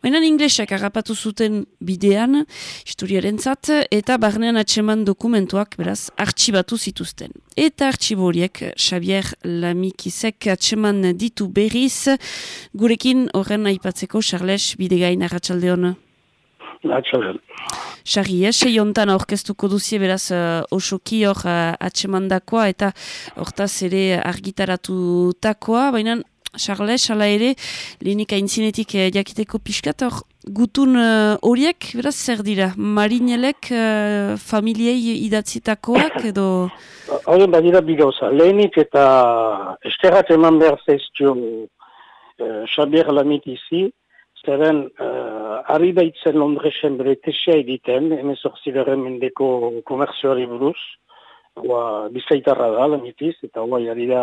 baina inglesak harrapatu zuten bidean, historiaren zat, eta barnean atseman dokumentuak, beraz, artxibatu zituzten. Eta artxiboriek, Xavier Lamikizek atseman ditu berriz, gurekin horren aipatzeko, Charles, bidegain arratsalde hona. Atxaldeon. Sarri, eh, sei hontan aurkeztuko duzie beraz uh, osoki hor uh, atsemandakoa eta hortaz ere argitaratutakoa, baina Charles, ala ere, lehenik aintzinetik eh, jakiteko pixkat, hor gutun horiek, beraz zer dira? Marinelek uh, familiei idatzitakoak edo... Horien badira bigauza, lehenik eta esterrat eman behar zaiztio uh, Xabier Lamitizi, zeren uh, ari baitzen Londresen bere tesia egiten, emezorzi garen mendeko komerzioari buruz, Oa, bizaitarra da, lamitiz, eta hoa jari da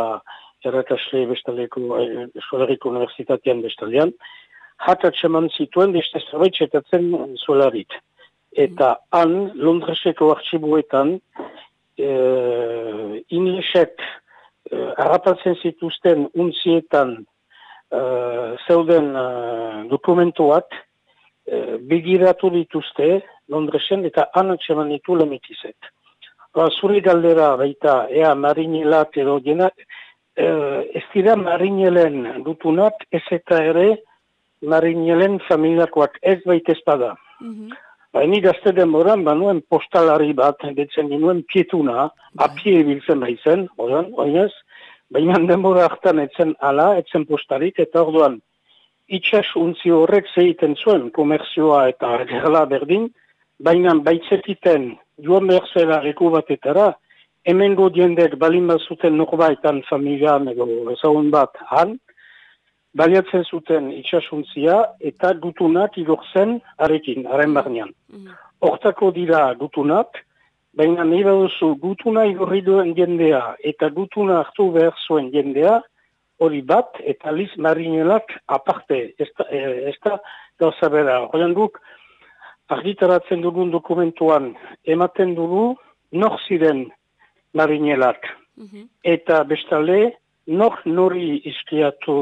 errakasle bestaleko, eh, eskolariko universitatean bestalean, hatatxe man zituen, beste zerbait txetatzen zuelarit. Eta han, Londreseko arxibuetan, eh, inglesek eh, harrapatzen zituzten unzietan uh, zeuden uh, dokumentuak uh, begiratu dituzte Londresen eta han atxeman ditu lemitizet. Ba, zure galdera baita, ea marinelak edo jena, uh, ez dira marinelen dutunak ez eta ere marinelen familiakoak ez baita espada. Mm -hmm. Ba, ni gazte denboran, ba postalari bat, detzen nuen pietuna, apie biltzen baitzen, oran, oinez, Baina denbora hartan etzen ala, etzen postarik, eta orduan itxas untzi horrek zeiten zuen komerzioa eta gerla berdin, baina baitzetiten joan behar zela reku batetara, hemen diendek balin bat zuten norbaitan familian edo ezagun bat han, baliatzen zuten itxasuntzia eta gutunak igorzen arekin, haren barnean. Hortako dira gutunak, Baina nahi baduzu gutuna igorri duen jendea eta gutuna hartu behar zuen jendea, hori bat eta liz marinelak aparte, ez da, ez da gauza bera. Horean guk, argitaratzen dugun dokumentuan ematen dugu nor ziren marinelak. Eta bestale, nor nori izkiatu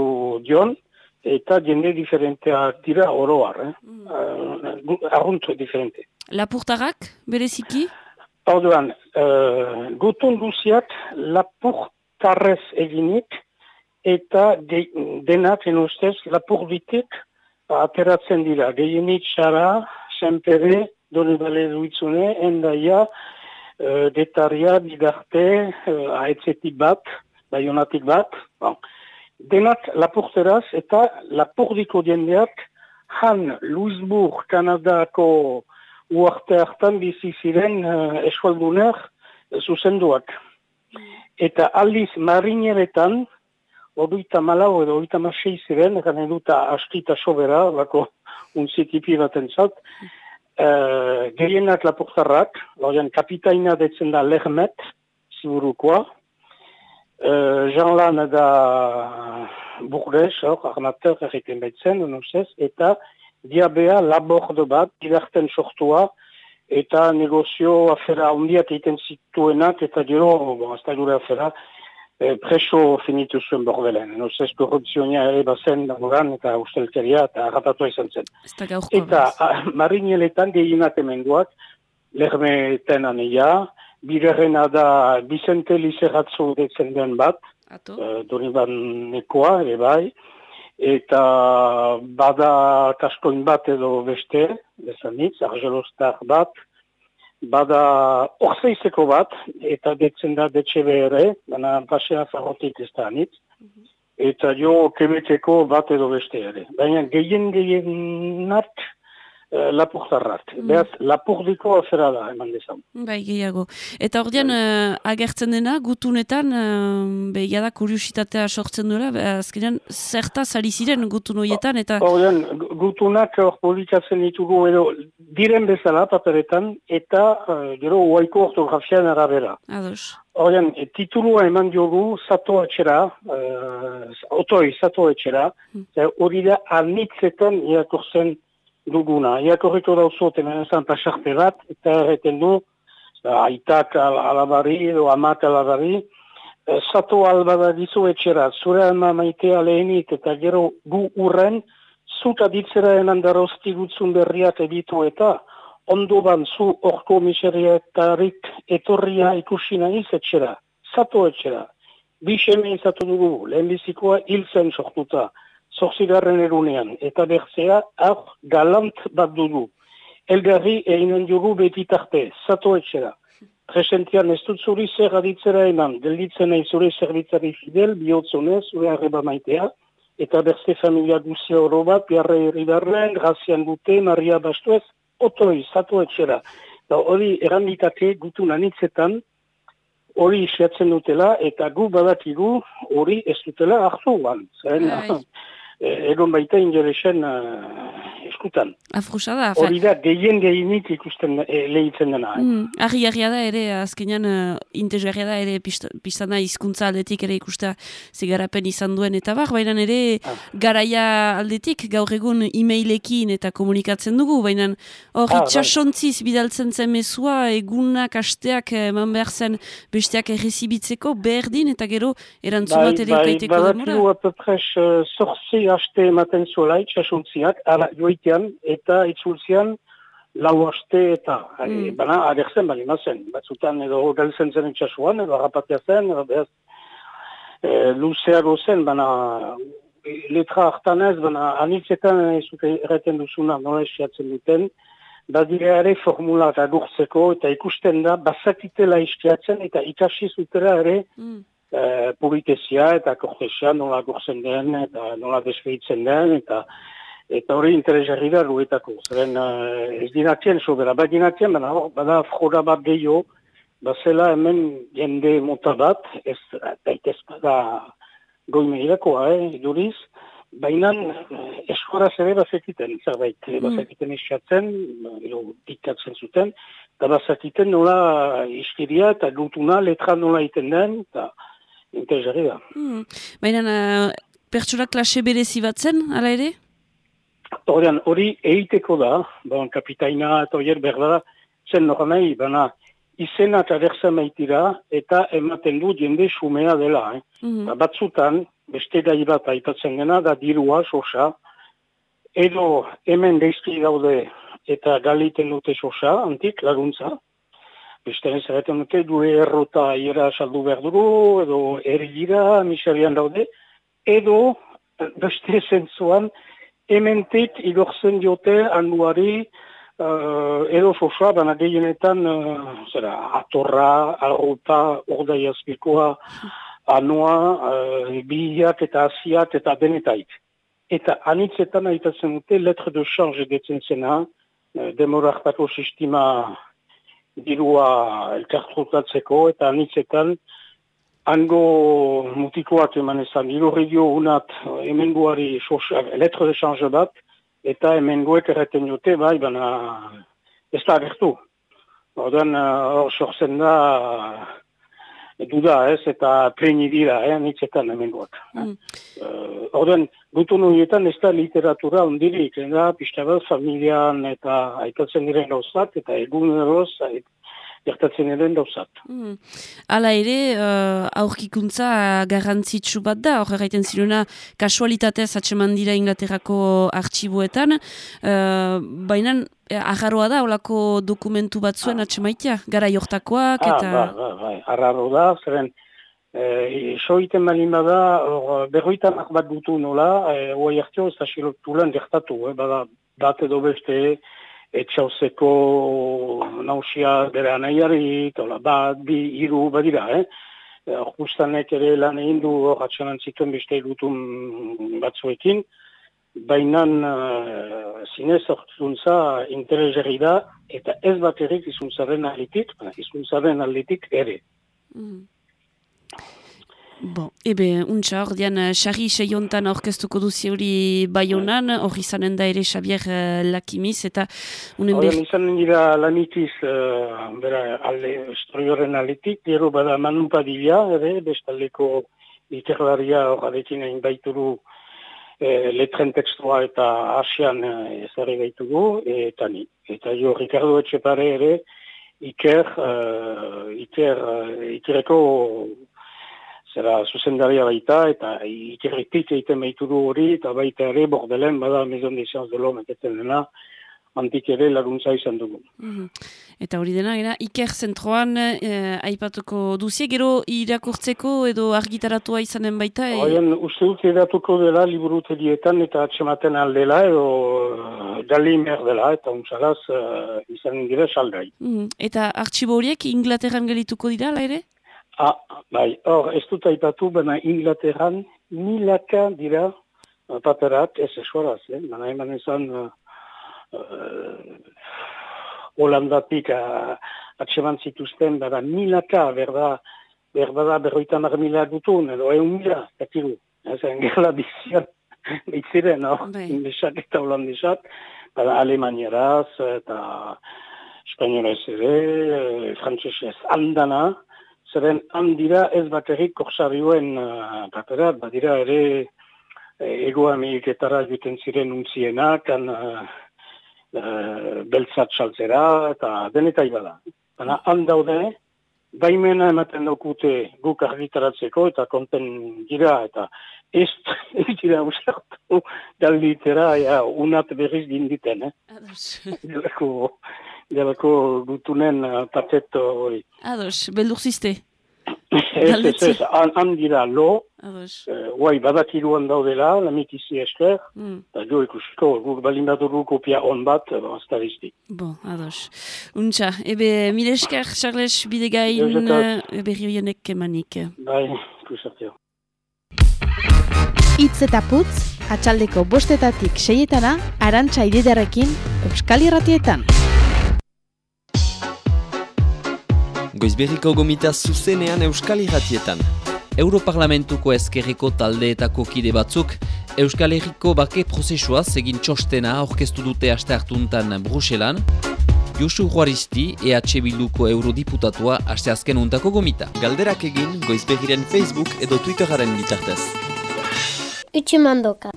dion, eta jende diferenteak dira oroar, eh? Mm. Uh, arrunt diferente. Lapurtarak, bereziki? Orduan, uh, gutun guziak lapurtarrez eginik eta de, denak enustez lapur bitik ateratzen dira. Gehienit xara, senpere, doni bale duitzune, endaia, uh, detaria, bidarte, uh, aetzetik bat, baionatik bat. Bon. Denak lapurteraz eta lapurdiko diendeak han Louisbourg, Kanadako uarte hartan bizi ziren uh, eskualduner zuzenduak. Eta aldiz marineretan, oduita malau edo oduita masei ziren, egan eduta askita sobera, bako unzitipi bat entzat, uh, gehienak lapurtarrak, loren kapitaina detzen da lehmet, ziburukoa. Uh, Jean Lan da Burdes, hor, armateur erriten baitzen, eta diabea laborde bat, diberten sortua, eta negozio afera ondiak egiten zituenak, eta gero, bon, ez da gure afera, eh, preso finitu zuen bordelen. Nusez, korrupzionia ere bazen dagoran, eta ustelkeria, eta harrapatua izan zen. Eta marineletan gehienat emenduak, lermeten aneia, biderrena da Vicente Lizeratzu detzen den bat, uh, Doniban nekoa, ere bai, eta bada kaskoin bat edo beste, bezanitz, argelostar bat, bada orzeizeko bat, eta detzen da detxe behere, baina basea zagotik ez da anitz, eta jo kebeteko bat edo beste ere. Baina gehien gehien Uh, lapurtarrak. Mm. Beaz, lapurdiko afera da, eman dezan. Bai, gehiago. Eta ordean, uh, agertzen dena, gutunetan, uh, behia da kuriositatea sortzen duela, azkenean, zerta zari ziren gutun horietan, eta... Ordean, gutunak hor politikatzen ditugu, edo, diren bezala, paperetan, eta, uh, gero, uaiko ortografian arabera. Ados. Ordean, e, titulua eman diogu, sato etxera, uh, otoi, sato etxera, mm. hori da, anitzetan, irakurtzen, duguna. Iakorriko dauzu, temen ezan pasarte bat, eta erreten du, aitak alabari edo amak alabari, zato eh, albada dizu etxera, zure ama maitea lehenit eta gero gu urren, zuta ditzera eman darosti gutzun berriak ebitu eta ondo ban zu orko miserietarik etorria ikusi nahiz etxera, zato etxera. Bixeme izatu dugu, lehenbizikoa hil zen sortuta zorzigarren erunean, eta berzea, hau galant bat dugu. Elgarri eginen dugu beti tarte, zato etxera. Presentian ez dut zuri zer aditzera eman, gelditzen nahi zure zerbitzari fidel, bihotzonez, zure arreba maitea, eta berze familia guzia oro bat, biarra erribarren, grazian gute, Maria Bastuez, otoi, zato etxera. Da hori eranditake gutu nanitzetan, hori isiatzen dutela, eta gu badakigu hori ez dutela hartu ban. *laughs* Eh, egon baita ingelesen uh, eskutan. Afrusa da. Hori da, gehien gehienik ikusten e, lehitzen dena. Eh? Mm, argi da ere, azkenean uh, intezgarria da ere pistana hizkuntza aldetik ere ikustea zigarapen izan duen eta bar, baina ere ah. garaia aldetik gaur egun e-mailekin eta komunikatzen dugu, baina hori ah, txasontziz bai. bidaltzen zen mesua egunak asteak eman behar zen besteak errezibitzeko berdin eta gero erantzun bat ere bai, ikaiteko demora. Bai, aste ematen zuela itxasuntziak, ala joitean eta itzultzian lau aste eta mm. bana agertzen bali mazen. Batzutan edo galtzen zen itxasuan, edo harrapatea zen, edo behaz e, luzeago zen, bana letra hartanez, bana anitzetan ez dute erreten duzuna nola esiatzen duten, badire ere formulak agurtzeko eta ikusten da bazakitela iskiatzen eta ikasi zutera ere mm e, publikezia eta kortesia nola gortzen den eta nola desfeitzen den eta eta hori interesarri da ruetako. Zeren uh, ez dinatien sobera, bat dinatien, bada, bada froda bat gehiago, bazela hemen jende mota bat, ez daitez bada goimeidakoa, eh, duriz, baina eh, eskoraz ere bazekiten, zerbait, mm. bazekiten iskatzen, edo dikatzen zuten, eta bazekiten nola iskiria eta gutuna letra nola iten den, eta interesgarri da. Hmm. Baina, uh, pertsura klase berezi batzen, ala ere? Horrean, hori egiteko da, bon, kapitaina eta horier berda, zen nahi, baina izena eta derza maitira, eta ematen du jende sumea dela. Eh? Mm -hmm. Batzutan, beste gai bat aipatzen gena, da dirua, sosa, edo hemen deizki daude eta galiten dute sosa, antik, laguntza, Beste zerretan dute, du errota iera saldu behar dugu, edo ergira, miserian daude, edo beste zentzuan, ementik igorzen diote anuari, uh, edo sosa, baina gehienetan, uh, zera, atorra, arrota, orda jazpikoa, anua, uh, biak eta asiak eta benetaik. Eta anitzetan aitatzen dute, letre de change detzen zena, uh, demorak pako dirua elkartrutatzeko eta anitzetan hango mutikoak eman ezan, diru unat emenguari letre de change bat eta emenguek erreten dute bai, baina ez da agertu. Orduan, hor sortzen da duda ez, eta preni dira, eh, nitzetan hemengoak. Mm. Uh, Orden, gutun horietan ez da literatura ondirik, da, pixka bat, familian eta aitatzen diren gauzat, eta egun eroz, gertatzen eren dauzat. Mm. Hala ere, uh, aurkikuntza garrantzitsu bat da, hor erraiten ziruna kasualitatez atseman dira Inglaterrako artxiboetan, uh, baina eh, agarroa da, olako dokumentu bat zuen ah. atsemaitia, gara jortakoak ah, eta... Ah, ba, ba, ba, agarro da, zeren, eh, soiten malin bada, berroitan bat gutu nola, eh, oa jartio ez da xilotulen gertatu, eh, bada, bat edo beste, etxauzeko nausia bere anaiari, tola bat, bi, iru, badira, eh? Justanek ere lan egin du atxanan zituen beste irutun batzuekin, baina uh, zinez ortzuntza intereserri da, eta ez bat erik izuntzaren alitik, izuntzaren alitik ere. Mm. Bo, ebe, untxa, hor dian, xarri eh, seiontan orkestuko duzi hori baionan, hor izanen da ere Xabier uh, Lakimiz, eta unen behar... Hor izanen dira lanitiz, uh, bera, alde, historioren aletik, gero bada manun padilla, ere, bestaleko literlaria hor adekin egin baituru eh, letren tekstua eta asian eh, ezari baitugu, eta ni. Eta jo, Ricardo Etxepare ere, Iker, uh, Iker, uh, Ikereko zera zuzendaria baita, eta ikerritik egiten baituru hori, eta baita ere bordelen, bada Maison de Sciences de l'Homme eketzen dena, antik ere laguntza izan dugu. Mhm. Eta hori dena, gara, iker zentroan eh, aipatuko duzie, gero irakurtzeko edo argitaratua izanen baita? E... Oien, uste dut edatuko dela liburuterietan eta atxematen aldela edo dali mer dela, eta untsalaz uh, izan dira saldai. Mhm. Eta artxibo horiek Inglaterran gelituko dira, la ere? Ah, bai, hor, ez dut aipatu, baina Inglaterran milaka dira uh, paperat, ez esuaraz, eh? Baina eman ezan uh, uh, Holandatik uh, atseman zituzten, baina milaka, berda, berda da berroita mar mila gutun, edo egun mila, katiru, ezen gerla *laughs* bizian, behitziren, hor, bai. indesak eta holandesak, baina alemanieraz, eta espainolez ere, eh, frantzesez andana, zeren handira ez baterik korsarioen uh, paperat, badira ere e, ego ameriketara juten ziren untzienak, kan uh, uh, beltzat saltzera, eta denetai bada. Baina handaude, baimena ematen daukute guk argitaratzeko eta konten gira, eta ez, *laughs* ez dira usartu dalditera, ja, unat berriz dinditen, eh? Delako, delako gutunen uh, pateto hori. Ados, beldur ziste? Ez, ez, ez, han dira lo, guai uh, badakiru handaudela, lamitizi esker, mm. eta jo ikusiko, guk balin bat kopia on bat, ez da bizti. Bo, ados. Untxa, ebe, mile esker, Charles Bidegain, berri hoienek emanik. Bai, ikusatio. Itz eta putz, atxaldeko bostetatik seietana, arantxa ididarekin, Euskal Irratietan. Goizberriko gomita zuzenean Euskal Irratietan. Europarlamentuko ezkerriko taldeetako kide batzuk, Euskal Herriko bake prozesua egin txostena orkestu dute aste hartuntan Bruselan, Josu Juaristi, EH Bilduko eurodiputatua aste azken untako gomita. Galderak egin Goizberriren Facebook edo Twitteraren bitartez. Utsumandoka.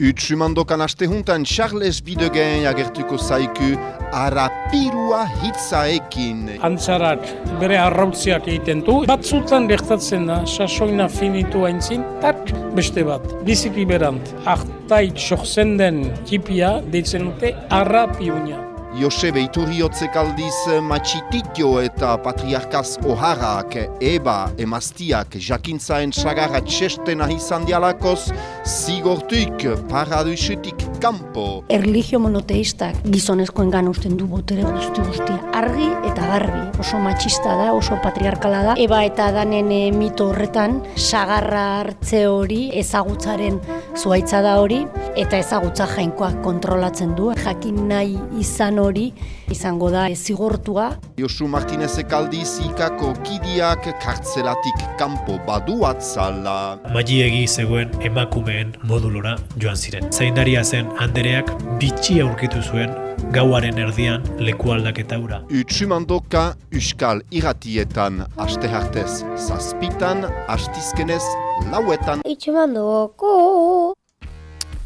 Utsumandokan aste juntan Charles Bidegen agertuko zaiku arapirua hitzaekin. Antzarak bere arrautziak egiten du. Batzutan gertatzen da, sasoina finitu haintzin, tak beste bat. Biziki berant, ahtait soxen den tipia deitzen dute arapiunia. Josebe Iturriotzek aldiz matxititio eta patriarkaz oharrak eba emaztiak jakintzaen sagarra txestena izan dialakoz zigortuik paraduisetik kampo. Erligio monoteistak gizonezkoen gan usten du botere guzti guztia. Argi eta garbi oso matxista da, oso patriarkala da. Eba eta danen e, mito horretan sagarra hartze hori ezagutzaren zuaitza da hori eta ezagutza jainkoak kontrolatzen du. Jakin nahi izan hori izango da zigortua. Josu Martinezek aldiz ikako kidiak kartzelatik kanpo badu atzala. Magiegi zegoen emakumeen emakumeen modulora joan ziren. Zaindaria zen Andereak bitxi aurkitu zuen gauaren erdian leku aldaketa ura. Utsumandoka Euskal Iratietan aste hartez zazpitan, astizkenez lauetan. Itxemandoko.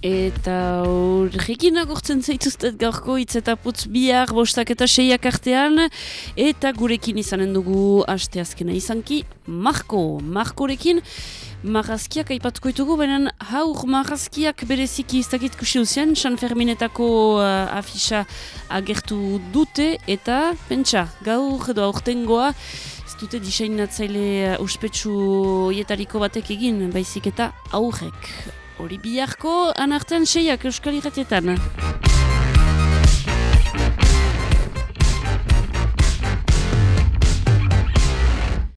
Eta horrekin agurtzen zaituztet gaurko hitz eta putz bihar bostak eta seiak artean eta gurekin izanen dugu aste azkena izanki Marko, Markorekin marrazkiak aipatuko ditugu, baina haur marrazkiak bereziki ez dakit kusi duzien, San Ferminetako uh, afisa agertu dute eta pentsa, gaur edo aurtengoa ez dute diseinatzaile uspetsu ietariko batek egin, baizik eta aurrek. Hori biharko, anartan seiak euskal irratietan.